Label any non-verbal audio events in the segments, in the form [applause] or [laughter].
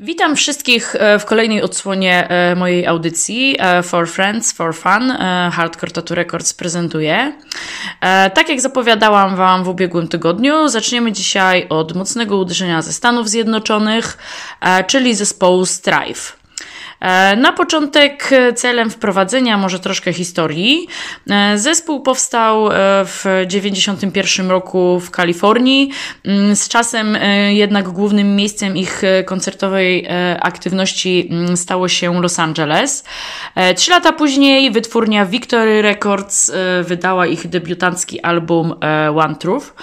Witam wszystkich e, w kolejnej odsłonie e, mojej audycji e, For Friends, For Fun. Hardcore Tattoo Records prezentuje. Tak jak zapowiadałam Wam w ubiegłym tygodniu, zaczniemy dzisiaj od mocnego uderzenia ze Stanów Zjednoczonych, czyli zespołu Strife. E, na początek celem wprowadzenia może troszkę historii. E, zespół powstał e, w 1991 roku w Kalifornii. Mm, z czasem jednak głównym miejscem ich koncertowej aktywności mm, stało się Los Angeles. Trzy lata później wytwórnia Victory Records wydała ich debiutancki album One Truth.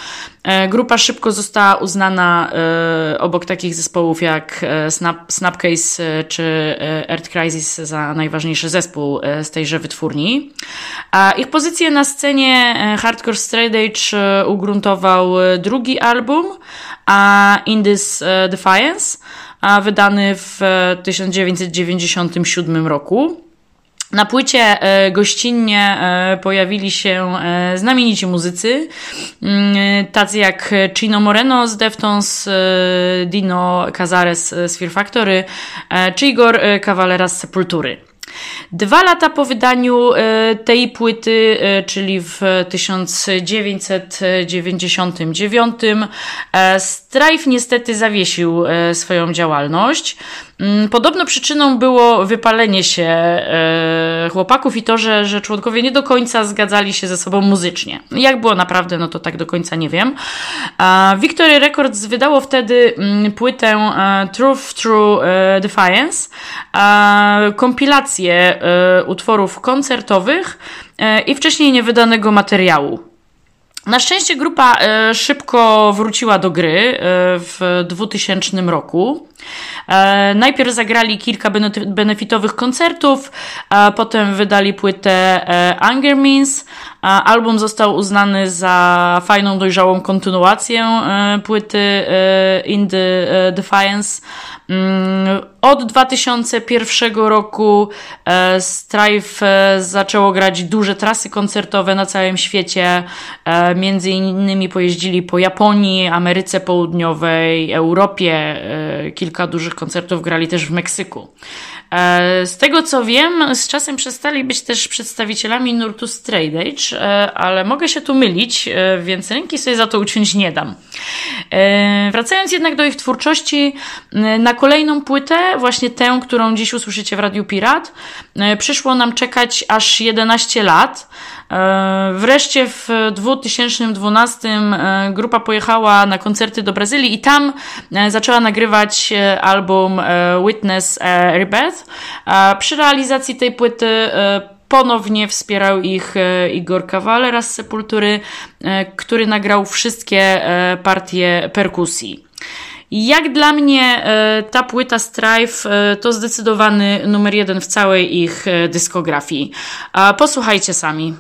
E, grupa szybko została uznana e, obok takich zespołów jak e, Snap, Snapcase czy Earth Crisis za najważniejszy zespół z tejże wytwórni. A ich pozycję na scenie Hardcore Straight Edge ugruntował drugi album In This Defiance, wydany w 1997 roku. Na płycie e, gościnnie e, pojawili się e, znamienici muzycy, mm, tacy jak Chino Moreno z Deftones, Dino Cazares z Fear Factory, czy Igor Cavalera z Sepultury. Dwa lata po wydaniu tej płyty, czyli w 1999, e, Strife niestety zawiesił swoją działalność. Mm, podobno przyczyną było wypalenie się chłopaków i to, że, że członkowie nie do końca zgadzali się ze sobą muzycznie. Jak było naprawdę, no to tak do końca nie wiem. Victory Records wydało wtedy mm, płytę Truth True Defiance, kompilację E, utworów koncertowych e, i wcześniej niewydanego materiału. Na szczęście grupa e, szybko wróciła do gry w 2000 roku. Najpierw zagrali kilka benefitowych koncertów, potem wydali płytę Anger Means. Album został uznany za fajną, dojrzałą kontynuację płyty In the Defiance. Mm, od 2001 roku e, Strife e, zaczęło grać duże trasy koncertowe na całym świecie. E, między innymi pojeździli po Japonii, Ameryce Południowej, Europie. Kilka dużych koncertów grali też w Meksyku. E, z tego co wiem, z czasem przestali być też przedstawicielami nurtu straight edge, e, ale mogę się tu mylić, e, więc ręki sobie za to uciąć nie dam. Wracając jednak do ich twórczości, na kolejną płytę, właśnie tę, którą dziś usłyszycie w Radiu Pirat, przyszło nam czekać aż 11 lat. Wreszcie w 2012 e, grupa pojechała na koncerty do Brazylii i tam zaczęła nagrywać album Witness Rebirth. Przy realizacji tej płyty ponownie wspierał ich Igor Cavalera z Sepultury, który nagrał wszystkie partie perkusji. Jak dla mnie ta płyta Strife to zdecydowany numer jeden w całej ich dyskografii. Posłuchajcie sami.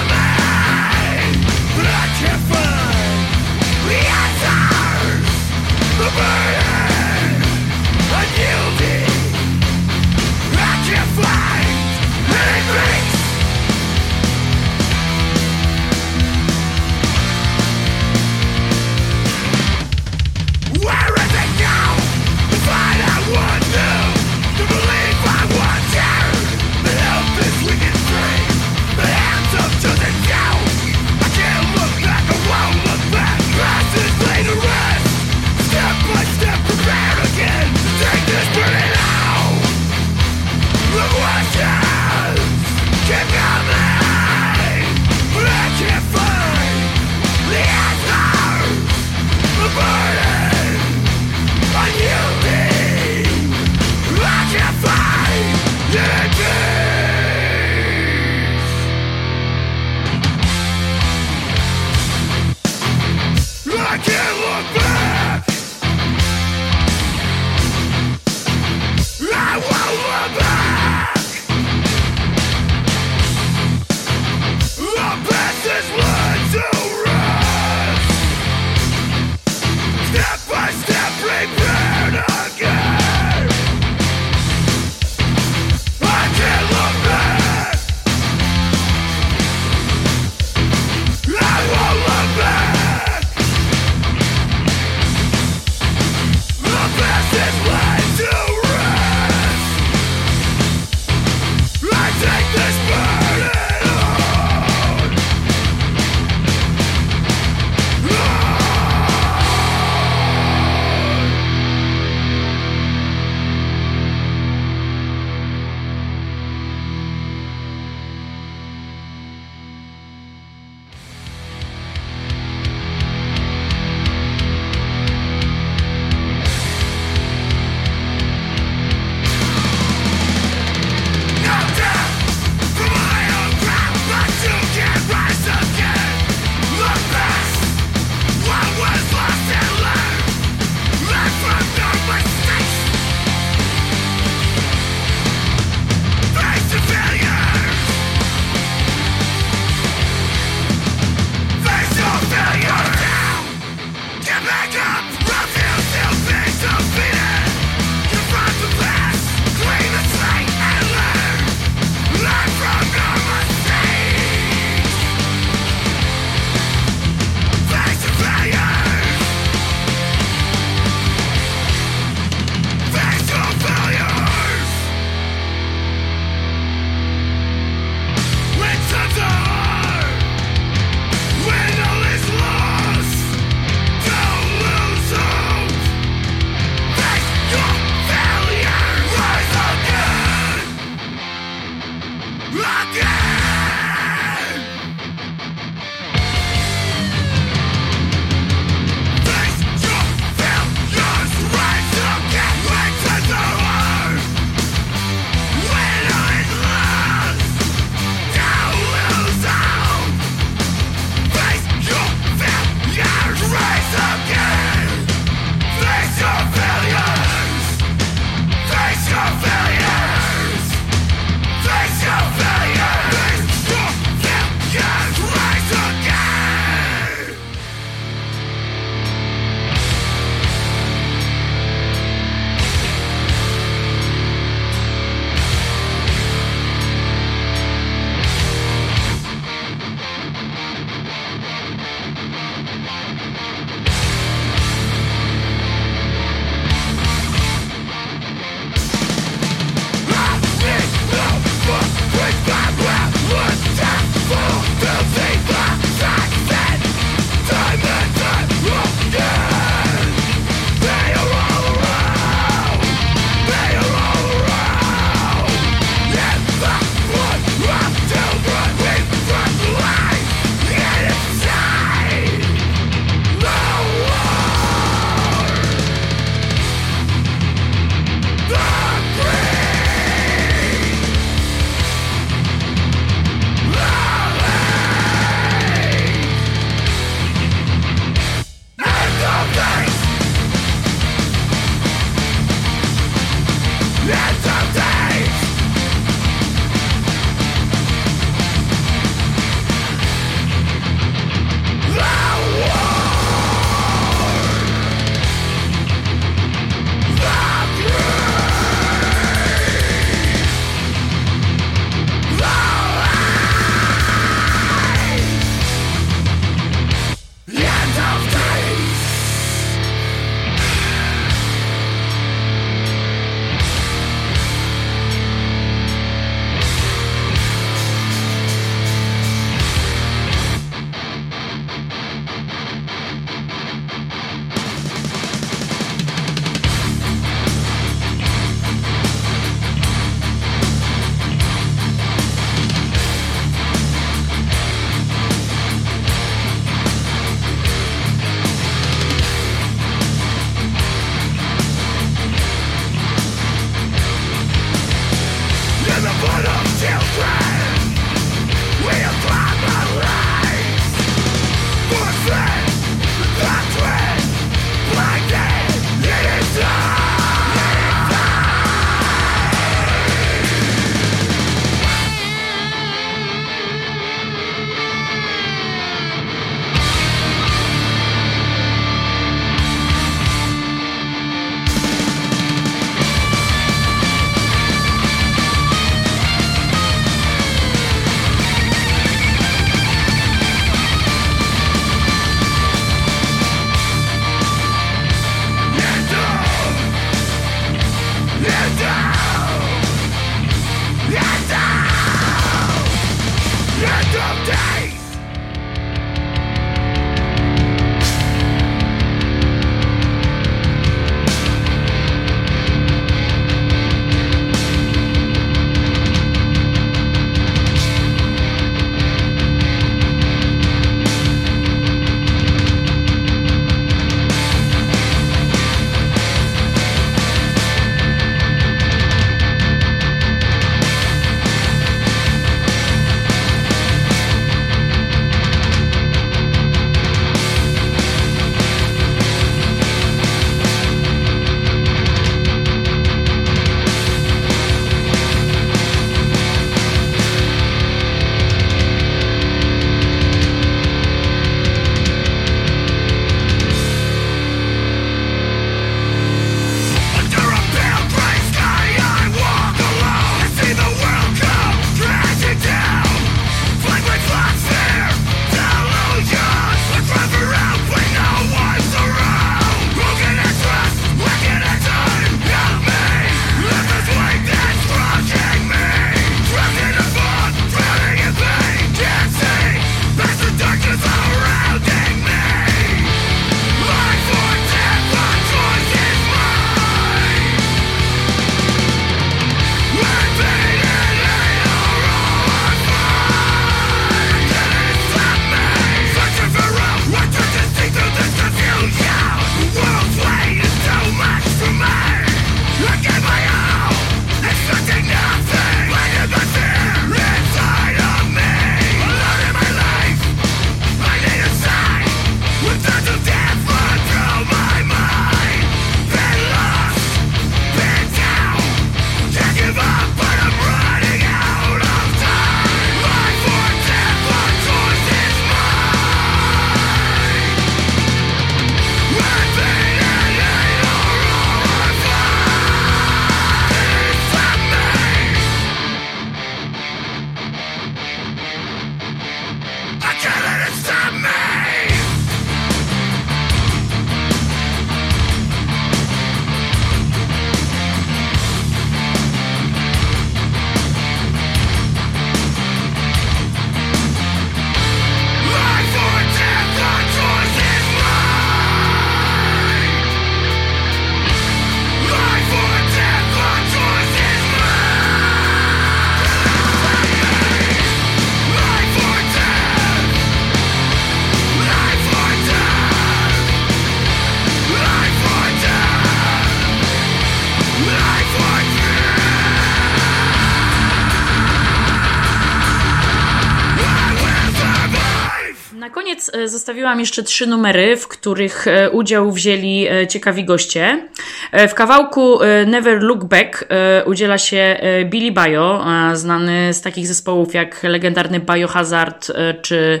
Zostawiłam jeszcze trzy numery, w których e, udział wzięli e, ciekawi goście. E, w kawałku Never Look Back udziela się Billy Bio, znany z takich zespołów jak legendarny Biohazard czy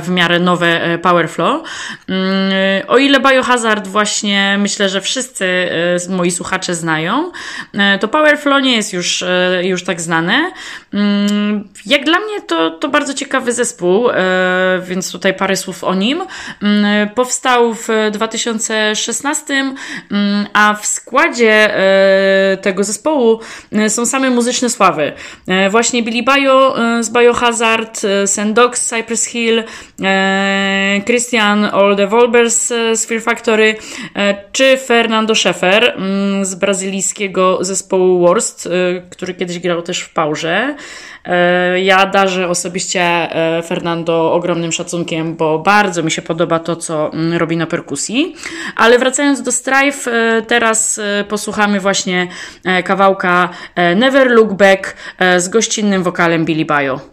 w miarę nowe Powerflow. Mm, o ile Biohazard właśnie myślę, że wszyscy moi słuchacze znają, to Powerflow nie jest już, już tak znane. Mm, jak dla mnie to, to bardzo ciekawy zespół, więc tutaj parę słów o nim. Mm, powstał w 2016, mm, a w składzie e, tego zespołu e, są same muzyczne sławy. E, właśnie Billy Bio z Biohazard, Sendox, Cypress Hill, Christian Oldevolbers z Fear Factory, czy Fernando Scheffer mm, z brazylijskiego zespołu Worst, który kiedyś grał też w Paurze. Ja darzę osobiście Fernando ogromnym szacunkiem, bo bardzo mi się podoba to, co mm, robi na perkusji. Ale wracając do Strife, e, teraz posłuchamy właśnie kawałka Never Look Back z gościnnym wokalem Billy Bio.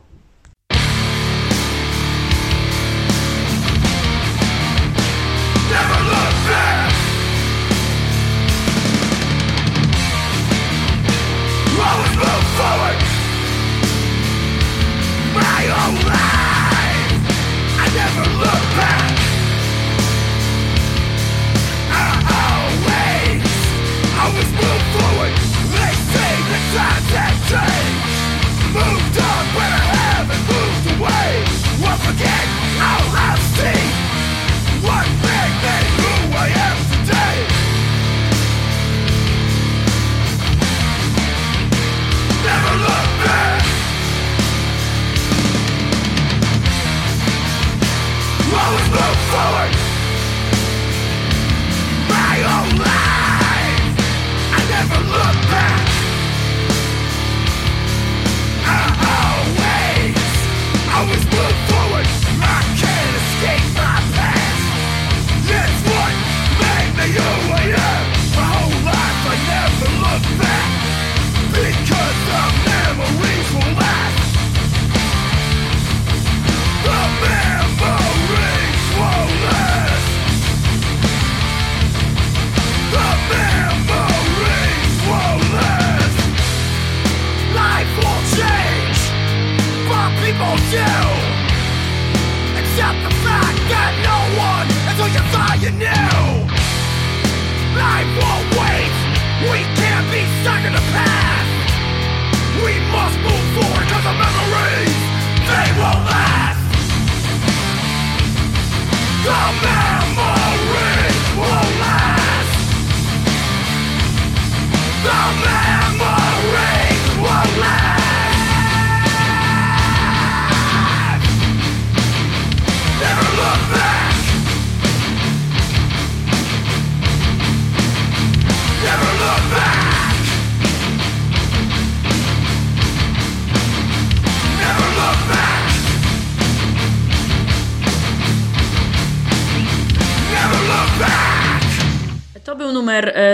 memories will last. The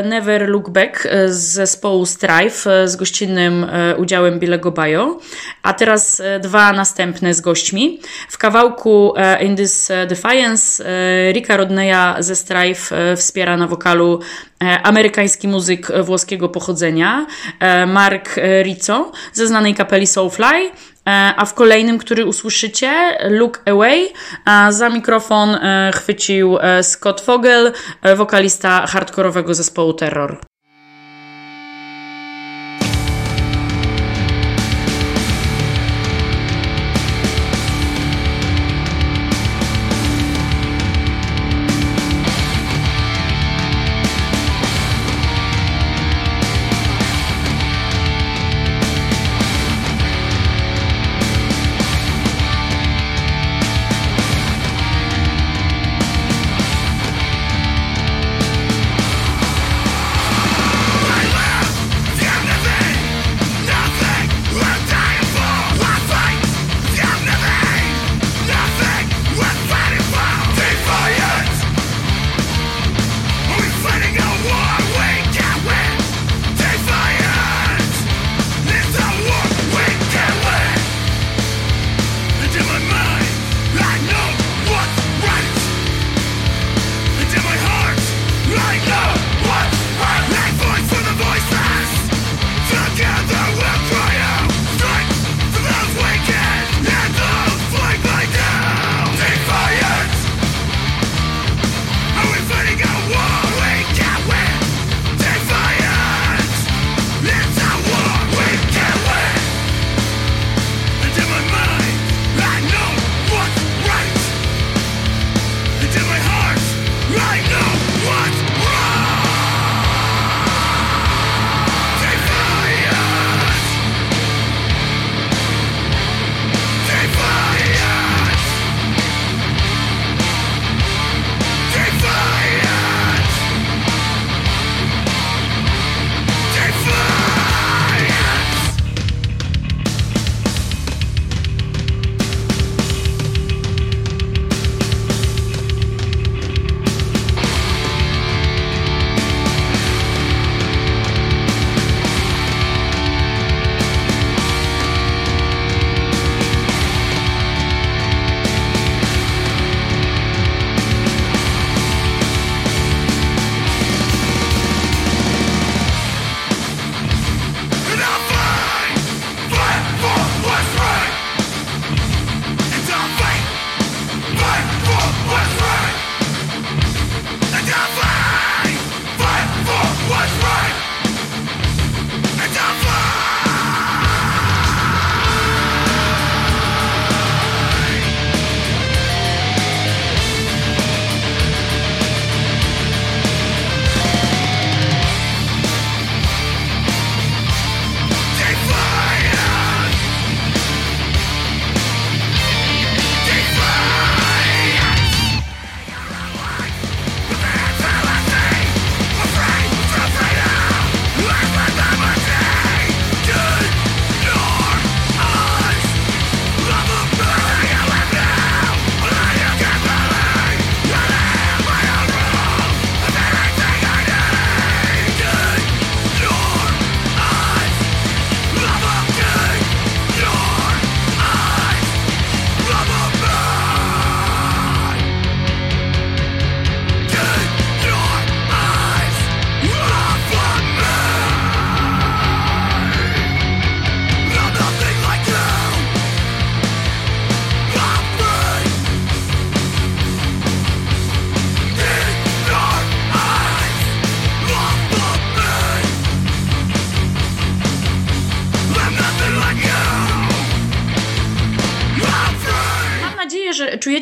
Never Look Back e, z zespołu Strife e, z gościnnym e, udziałem Billego Bayo, a teraz dwa następne z gośćmi. W kawałku In This Defiance Rika Rodneya ze Strife wspiera na wokalu amerykański muzyk włoskiego pochodzenia Mark Rizzo ze znanej kapeli Soulfly, a w kolejnym, który usłyszycie, Look Away, za mikrofon e, chwycił e, Scott Fogel, e, wokalista hardkorowego zespołu Terror.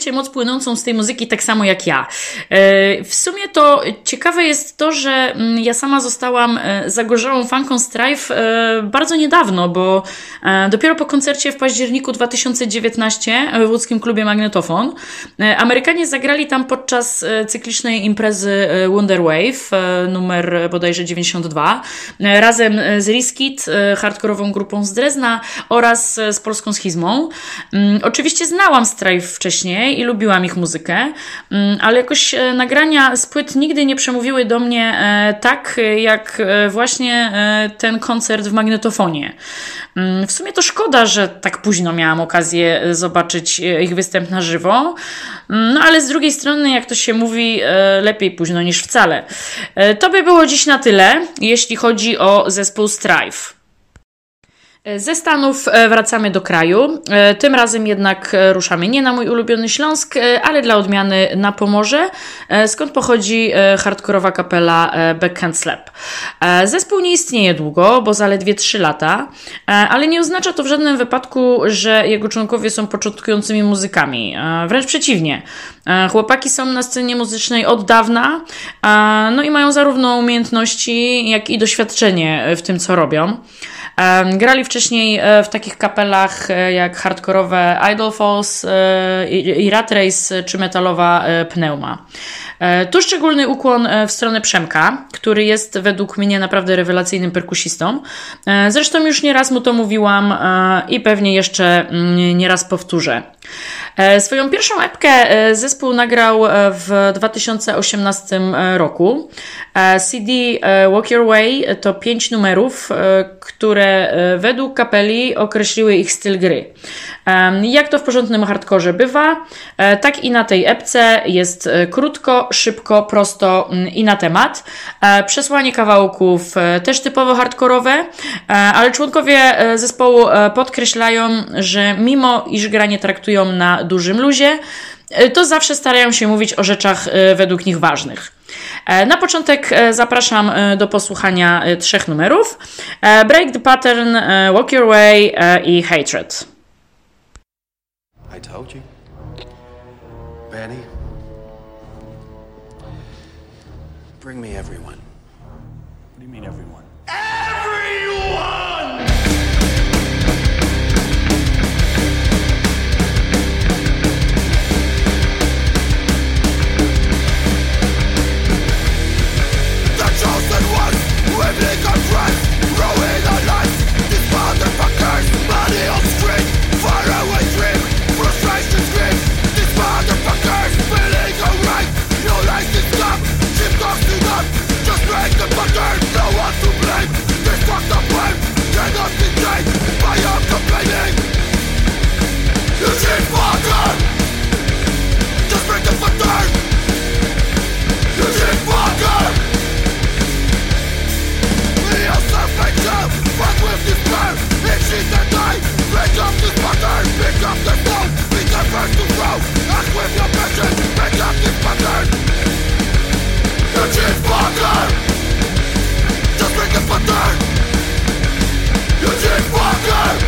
Czujecie moc płynącą z tej muzyki tak samo jak ja. E, w sumie to ciekawe jest to, że mm, ja sama zostałam e, zagorzałą fanką Strife bardzo niedawno, bo dopiero po koncercie w październiku 2019 w łódzkim klubie Magnetofon Amerykanie zagrali tam podczas cyklicznej imprezy Wonder Wave numer bodajże 92 razem z Riskit, hardkorową grupą z Drezna oraz z polską schizmą. Mm, oczywiście znałam Strife wcześniej i lubiłam ich muzykę, mm, ale jakoś e, nagrania z płyt nigdy nie przemówiły do mnie e, tak, jak e, właśnie ten koncert w magnetofonie. Mm, w sumie to szkoda, że tak późno miałam okazję zobaczyć ich występ na żywo, no ale z drugiej strony, jak to się mówi, lepiej późno niż wcale. To by było dziś na tyle, jeśli chodzi o zespół Strife. Ze Stanów e, wracamy do kraju. E, tym razem jednak e, ruszamy nie na mój ulubiony Śląsk, ale dla odmiany na Pomorze, skąd pochodzi hardkorowa kapela Backhand Slap. Zespół nie istnieje długo, bo zaledwie 3 lata, ale nie oznacza to w żadnym wypadku, że jego członkowie są początkującymi muzykami. Wręcz przeciwnie. Chłopaki są na scenie muzycznej od dawna, no i mają zarówno umiejętności, jak i doświadczenie w tym, co robią. Grali wcześniej e, w takich kapelach e, jak hardkorowe Idol Falls e, i Rat Race czy metalowa Pneuma. Tu szczególny ukłon w stronę Przemka, który jest według mnie naprawdę rewelacyjnym perkusistą. Zresztą już nieraz mu to mówiłam i pewnie jeszcze mm, nieraz powtórzę. Swoją pierwszą epkę zespół nagrał w 2018 roku. CD Walk Your Way to pięć numerów, które według kapeli określiły ich styl gry. Jak to w porządnym hardkorze bywa, e, tak i na tej epce jest e, krótko, szybko, prosto mm, i na temat. E, przesłanie kawałków też typowo hardkorowe, ale członkowie zespołu podkreślają, że mimo iż granie traktują na dużym luzie, to zawsze starają się mówić o rzeczach według nich ważnych. Na początek zapraszam do posłuchania trzech numerów: Break the Pattern, Walk Your Way i Hatred. I told you. Betty, bring me everyone. What do you mean, everyone? Everyone! We've been confronted, ruin our lives These motherfuckers, money on she's a guy. Pick up this pattern, pick up the phone. Be the first to grow, act with your passion. Pick up this pattern. The chief fucker. Just pick a pattern. You cheap fucker.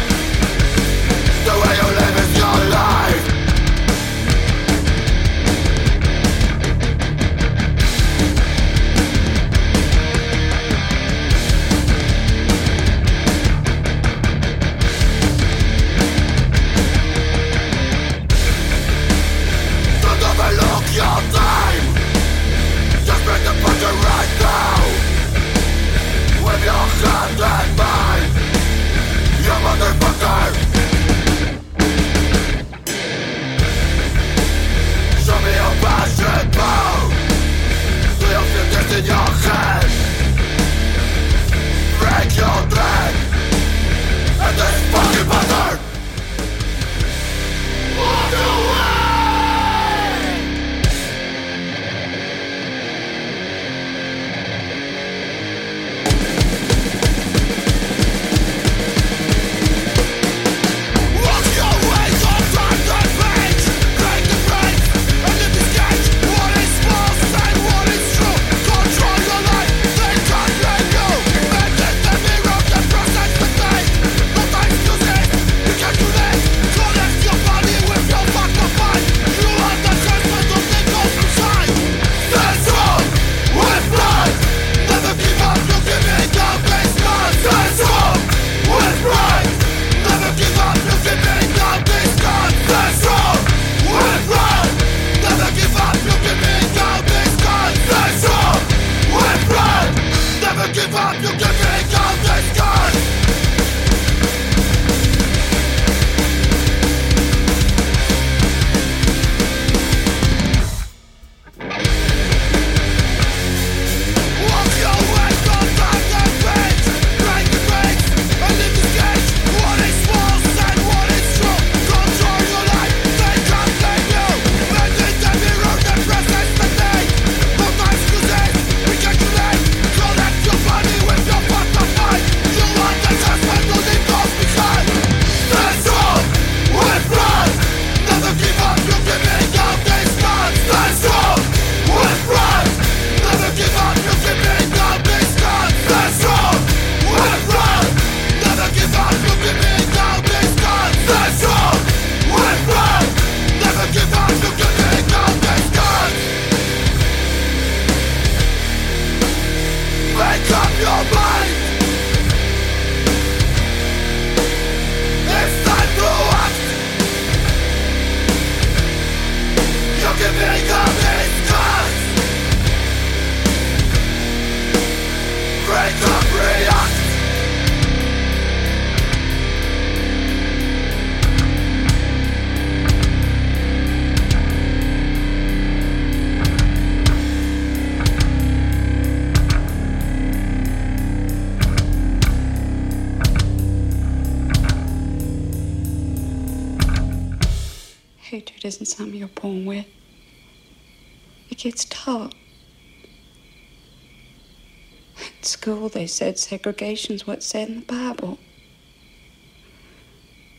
Said segregation's what's said in the Bible.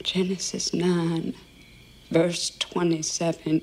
Genesis 9, verse 27.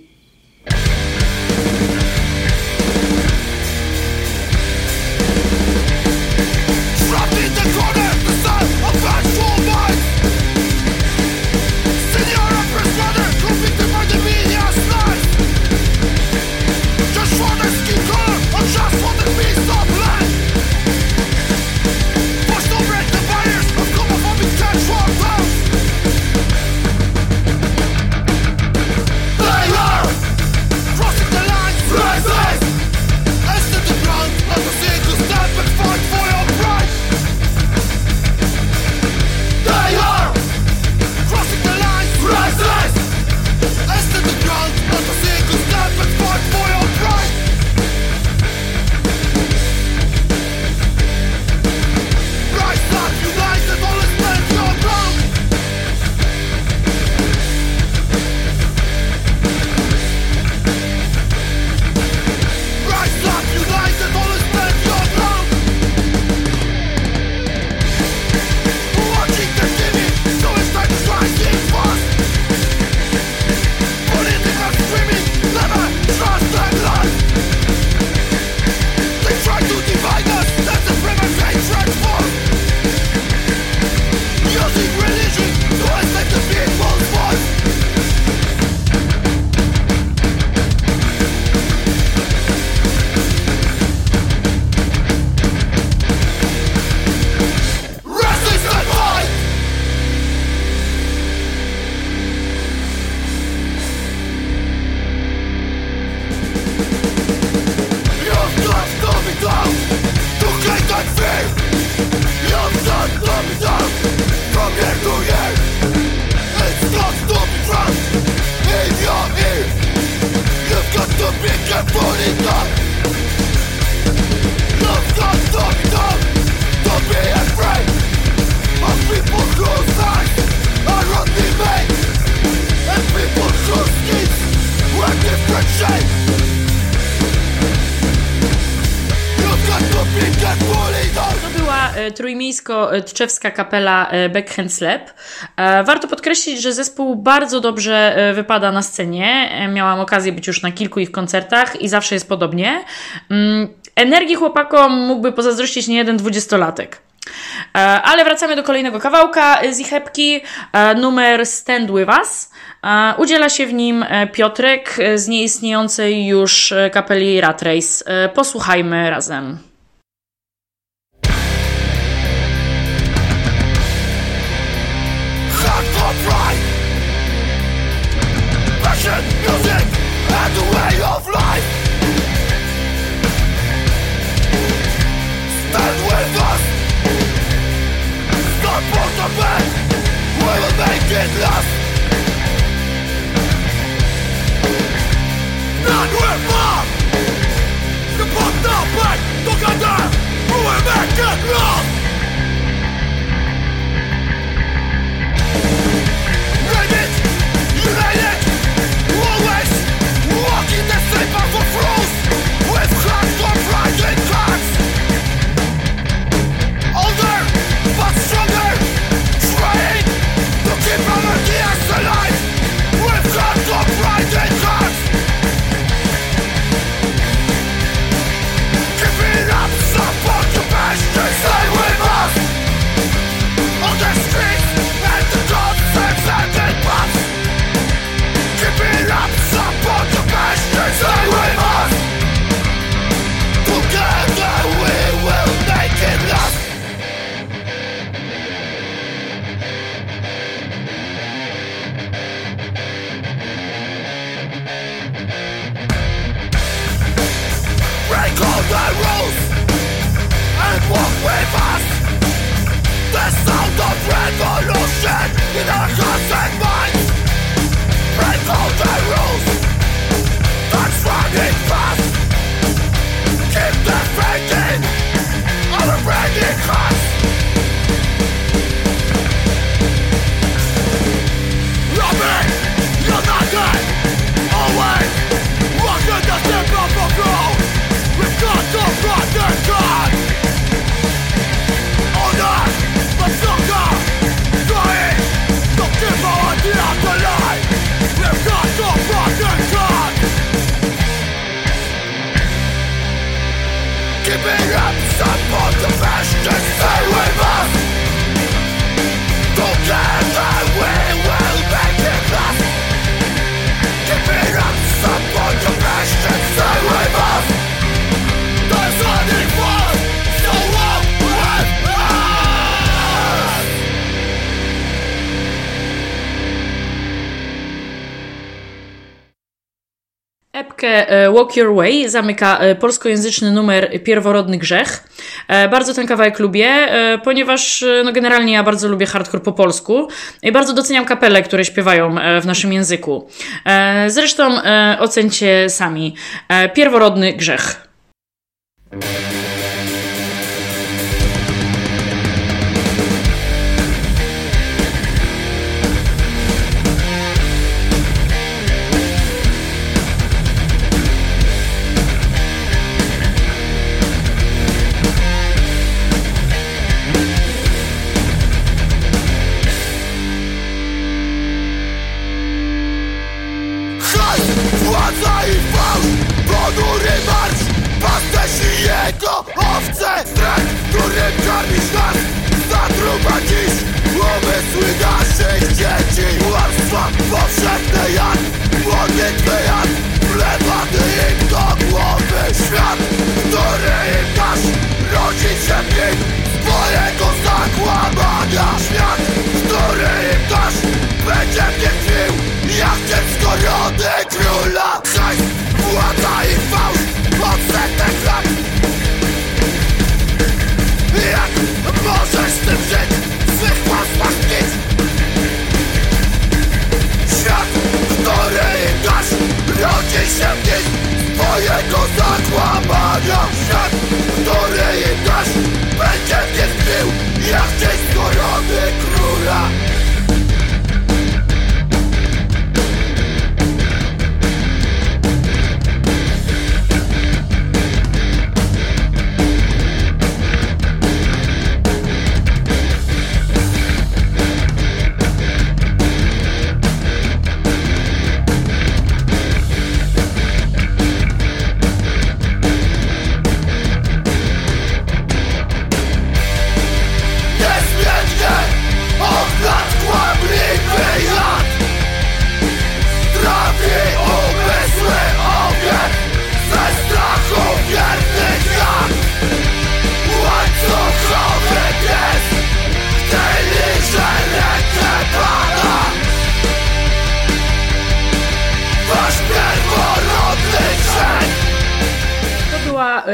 trójmiejsko-tczewska kapela e, Backhand Slap. E, warto podkreślić, że zespół bardzo dobrze e, wypada na scenie. Miałam okazję być już na kilku ich koncertach i zawsze jest podobnie. Mm, energii chłopakom mógłby pozazdrościć nie jeden dwudziestolatek. Ale wracamy do kolejnego kawałka z ich epki, numer Stand With Us. Udziela się w nim Piotrek z nieistniejącej już kapeli Rat Race. Posłuchajmy razem. happen We will make it last None will fall Support the pain Together we will make it last United United Your Way zamyka polskojęzyczny numer Pierworodny Grzech. Bardzo ten kawałek lubię, ponieważ no generalnie ja bardzo lubię hardcore po polsku i bardzo doceniam kapele, które śpiewają w naszym języku. Zresztą ocencie sami. Pierworodny Grzech.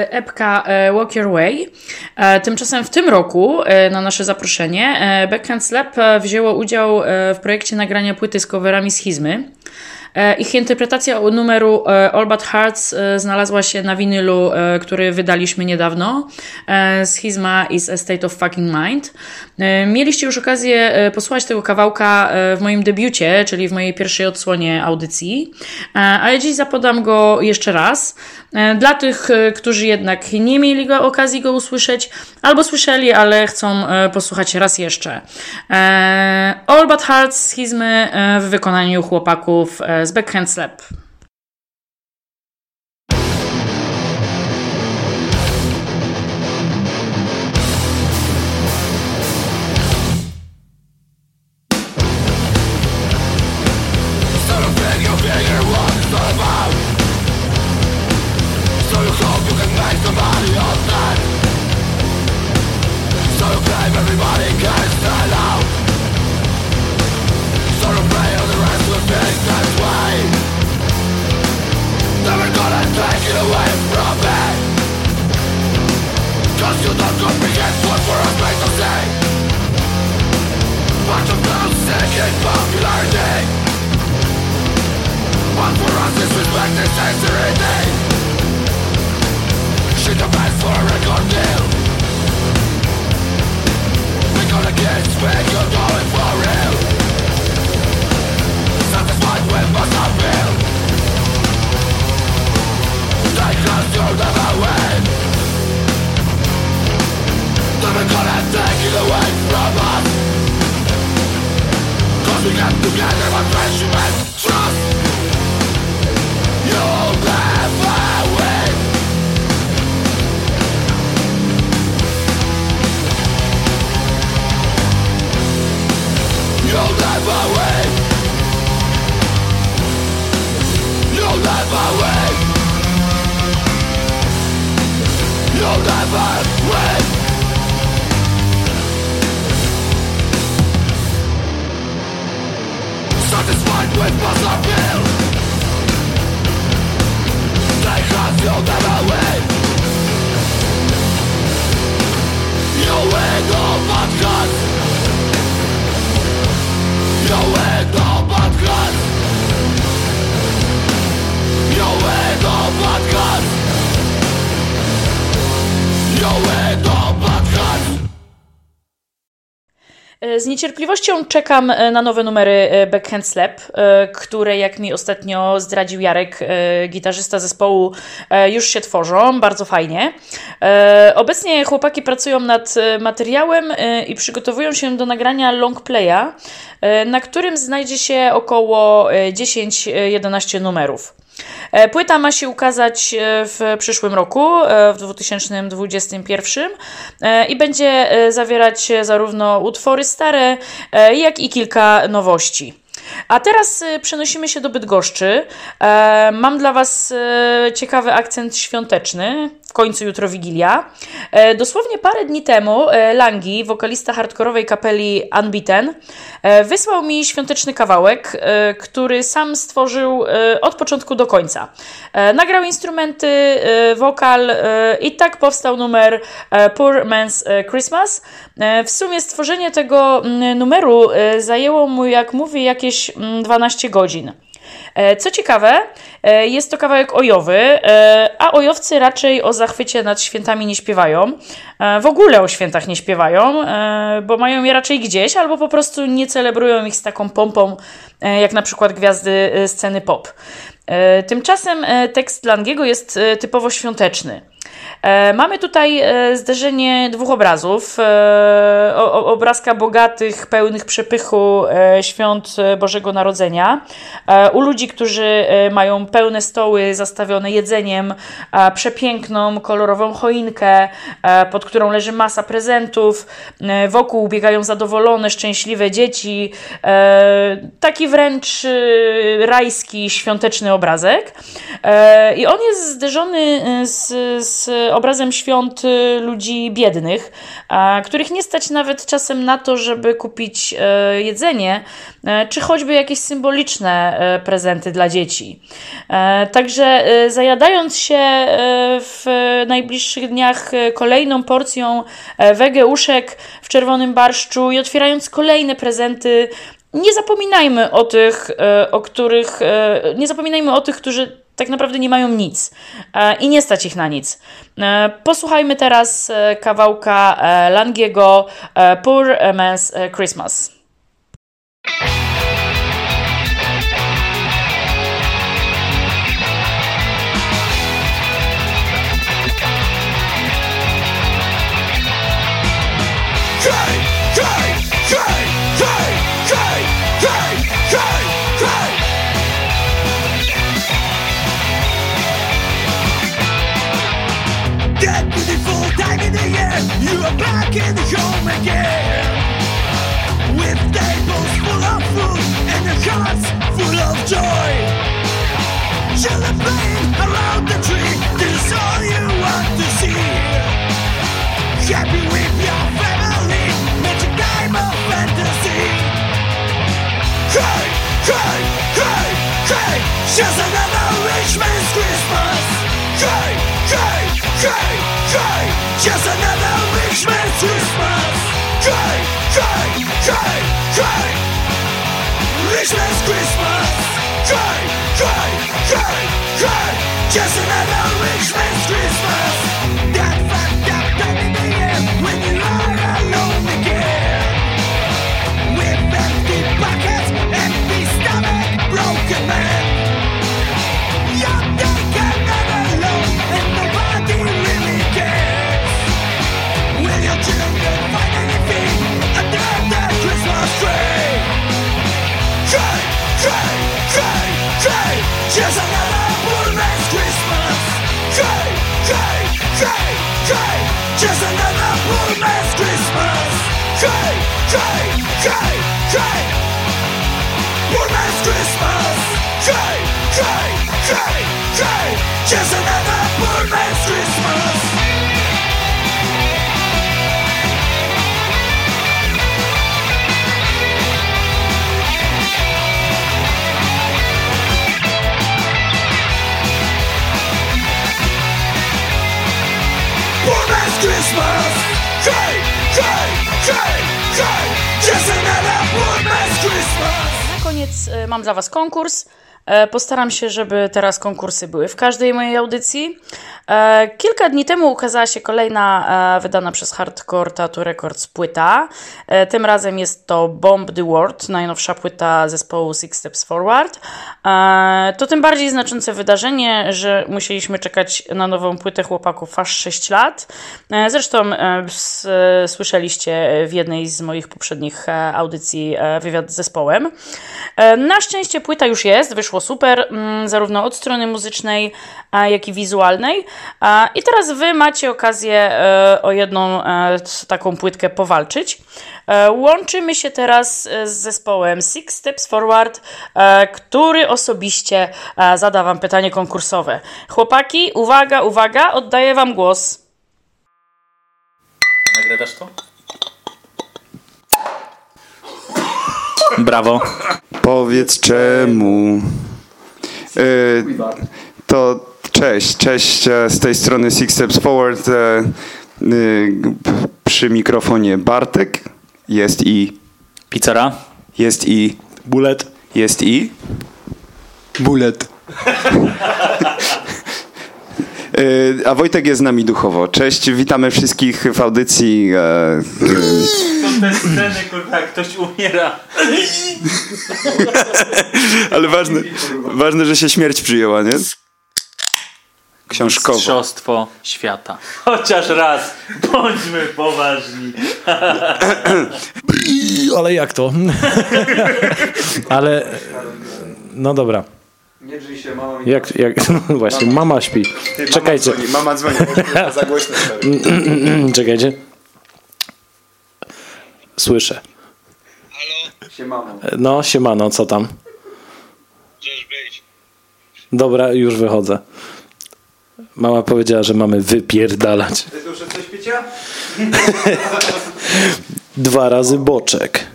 Epka e, Walk Your Way. E, tymczasem w tym roku e, na nasze zaproszenie Backhand Slap wzięło udział w projekcie nagrania płyty z coverami schizmy. Ich interpretacja numeru All But Hearts znalazła się na winylu, który wydaliśmy niedawno. Schizma is a State of Fucking Mind. Mieliście już okazję posłuchać tego kawałka w moim debiucie, czyli w mojej pierwszej odsłonie audycji, ale dziś zapodam go jeszcze raz. E, dla tych, e, którzy jednak nie mieli go, okazji go usłyszeć, albo słyszeli, ale chcą e, posłuchać raz jeszcze. All But Hearts schizmy w wykonaniu chłopaków z Backhand Slap. for Z niecierpliwością czekam na nowe numery Backhand Slap, które jak mi ostatnio zdradził Jarek, gitarzysta zespołu, już się tworzą, bardzo fajnie. Obecnie chłopaki pracują nad materiałem i przygotowują się do nagrania long playa, na którym znajdzie się około 10-11 numerów. E, płyta ma się ukazać e, w przyszłym roku, e, w 2021 i będzie zawierać zarówno utwory stare, jak i kilka nowości. A teraz przenosimy się do Bydgoszczy. Mam dla Was ciekawy akcent świąteczny w końcu jutro Wigilia. E, dosłownie parę dni temu e, Langi, wokalista hardkorowej kapeli Unbeaten, e, wysłał mi świąteczny kawałek, który sam stworzył od początku do końca. Nagrał instrumenty, wokal i tak powstał numer Poor Man's Christmas. W sumie stworzenie tego mm, numeru zajęło mu, jak mówię, jakieś 12 mm, godzin. E, co ciekawe, e, jest to kawałek ojowy, e, a ojowcy raczej o zachwycie nad świętami nie śpiewają. W ogóle o świętach nie śpiewają, bo mają je raczej gdzieś, albo po prostu nie celebrują ich z taką pompą, jak na przykład gwiazdy sceny pop. Tymczasem tekst Langiego jest typowo świąteczny. E, mamy tutaj e, zderzenie dwóch obrazów. E, obrazka bogatych, pełnych przepychu świąt Bożego Narodzenia. U ludzi, którzy mają pełne stoły zastawione jedzeniem, przepiękną, kolorową choinkę, pod którą leży masa prezentów. Wokół biegają zadowolone, szczęśliwe dzieci. Taki wręcz rajski, świąteczny obrazek. I on jest zderzony z, z obrazem świąt y, ludzi biednych, których nie stać nawet czasem na to, żeby kupić e, jedzenie, e, czy choćby jakieś symboliczne e, prezenty dla dzieci. Także zajadając się w najbliższych dniach kolejną porcją wegeuszek w czerwonym barszczu i otwierając kolejne prezenty, nie zapominajmy o tych, o których, nie zapominajmy o tych, którzy tak naprawdę nie mają nic e, i nie stać ich na nic. E, posłuchajmy teraz e, kawałka Langiego Poor Man's Christmas. You in home again. With tables full of food And hearts full of joy. Playing around the tree This is all you want to see. Happy with your family Magic time of fantasy. Cry, cry, cry, cry Just another rich man's Christmas. Cry, cry, cry, cry Just another Christmas, cry, cry, cry, cry. Christmas, Christmas, cry, cry, cry, cry. Just another Richmond Christmas. Koniec y, mam dla Was konkurs E, postaram się, żeby teraz konkursy były w każdej mojej audycji. E, kilka dni temu ukazała się kolejna e, wydana przez Hardcore Tattoo Records płyta. Tym razem jest to Bomb the World, najnowsza płyta zespołu Six Steps Forward. To tym bardziej znaczące wydarzenie, że musieliśmy czekać na nową płytę chłopaków aż 6 lat. Zresztą słyszeliście w jednej z moich poprzednich audycji wywiad z zespołem. Na szczęście płyta już jest, wyszło super, mm, zarówno od strony muzycznej, jak i wizualnej. I teraz Wy macie okazję e, o jedną e, taką płytkę powalczyć. E, łączymy się teraz z zespołem Six Steps Forward, który osobiście zada Wam pytanie konkursowe. Chłopaki, uwaga, uwaga, oddaję Wam głos. Nagrywasz to? Brawo. Powiedz czemu. Yy, to cześć, cześć e, z tej strony Six Steps Forward. Yy, przy mikrofonie Bartek jest i. Pizzera. Jest i. Bullet. Jest i. Bullet. A Wojtek jest z nami duchowo. Cześć, witamy wszystkich w audycji. Są te sceny, kurwa, jak ktoś umiera. [laughs] Ale ważne, ważne, że się śmierć przyjęła, nie? Książkowo. Mistrzostwo świata. Chociaż raz. Bądźmy poważni. [laughs] Ale jak to? [laughs] Ale... No dobra. Nie drzyj się, mama Jak, jak, [laughs] no właśnie, mama, mama śpi. Ty, Czekajcie. Mama dzwoni, mama dzwoni za głośno. Czekajcie. Słyszę. Halo? Siemano. No, siemano, co tam? Dobra, już wychodzę. Mama powiedziała, że mamy wypierdalać. Ty coś picia? [laughs] Dwa razy boczek.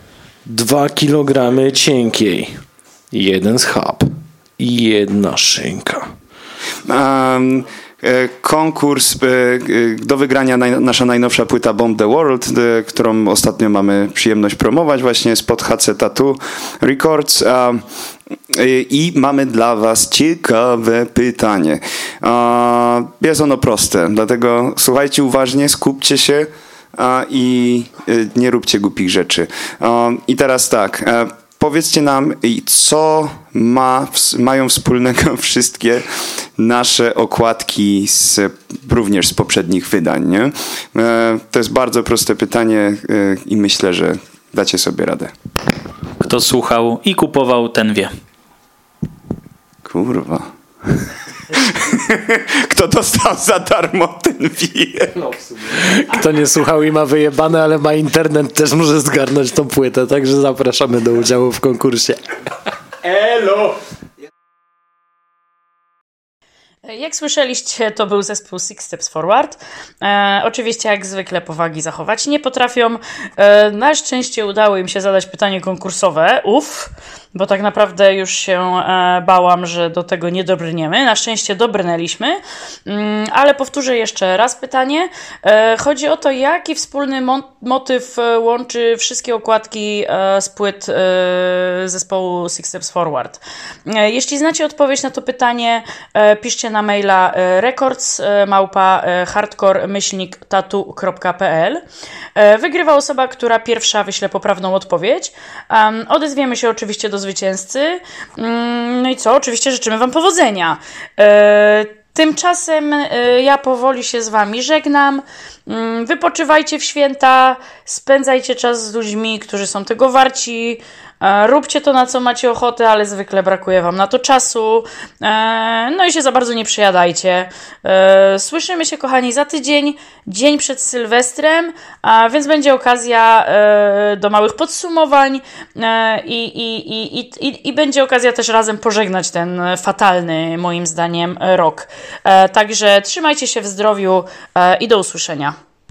Dwa kilogramy cienkiej. Jeden schab. I jedna szynka. Um, konkurs e, do wygrania nasza najnowsza płyta Bomb the World, e, którą ostatnio mamy przyjemność promować właśnie spod HC Tattoo Records. I mamy dla Was ciekawe pytanie. Jest ono proste, dlatego słuchajcie uważnie, skupcie się i nie róbcie głupich rzeczy. I teraz tak powiedzcie nam, co ma, mają wspólnego [laughs] wszystkie nasze okładki z, również z poprzednich wydań. Nie? E, to jest bardzo proste pytanie e, i myślę, że dacie sobie radę. Kto słuchał i kupował, ten wie. Kurwa. [laughs] Kto dostał za darmo, ten wie. Kto nie słuchał i ma wyjebane, ale ma internet, też może zgarnąć tą płytę, także zapraszamy do udziału w konkursie. Elo! Jak słyszeliście, to był zespół Six Steps Forward. E, oczywiście, jak zwykle, powagi zachować nie potrafią. E, na szczęście udało im się zadać pytanie konkursowe. Uff, bo tak naprawdę już się e, bałam, że do tego nie dobrniemy. Na szczęście dobrnęliśmy, mm, ale powtórzę jeszcze raz pytanie. E, chodzi o to, jaki wspólny motyw e, łączy wszystkie okładki z płyt zespołu Six Steps Forward. Jeśli znacie odpowiedź na to pytanie, piszcie na maila records małpa hardcore-tatu.pl Wygrywa osoba, która pierwsza wyśle poprawną odpowiedź. Odezwiemy się oczywiście do zwycięzcy. Mm, no i co? Oczywiście życzymy Wam powodzenia. Tymczasem ja powoli się z Wami żegnam. Mm, wypoczywajcie w święta, spędzajcie czas z ludźmi, którzy są tego warci. E, róbcie to, na co macie ochotę, ale zwykle brakuje Wam na to czasu. E, no i się za bardzo nie przyjadajcie. E, słyszymy się, kochani, za tydzień, dzień przed Sylwestrem, więc będzie okazja do małych podsumowań i, i, i, i, i będzie okazja też razem pożegnać ten fatalny, moim zdaniem, rok. Także trzymajcie się w zdrowiu i do usłyszenia.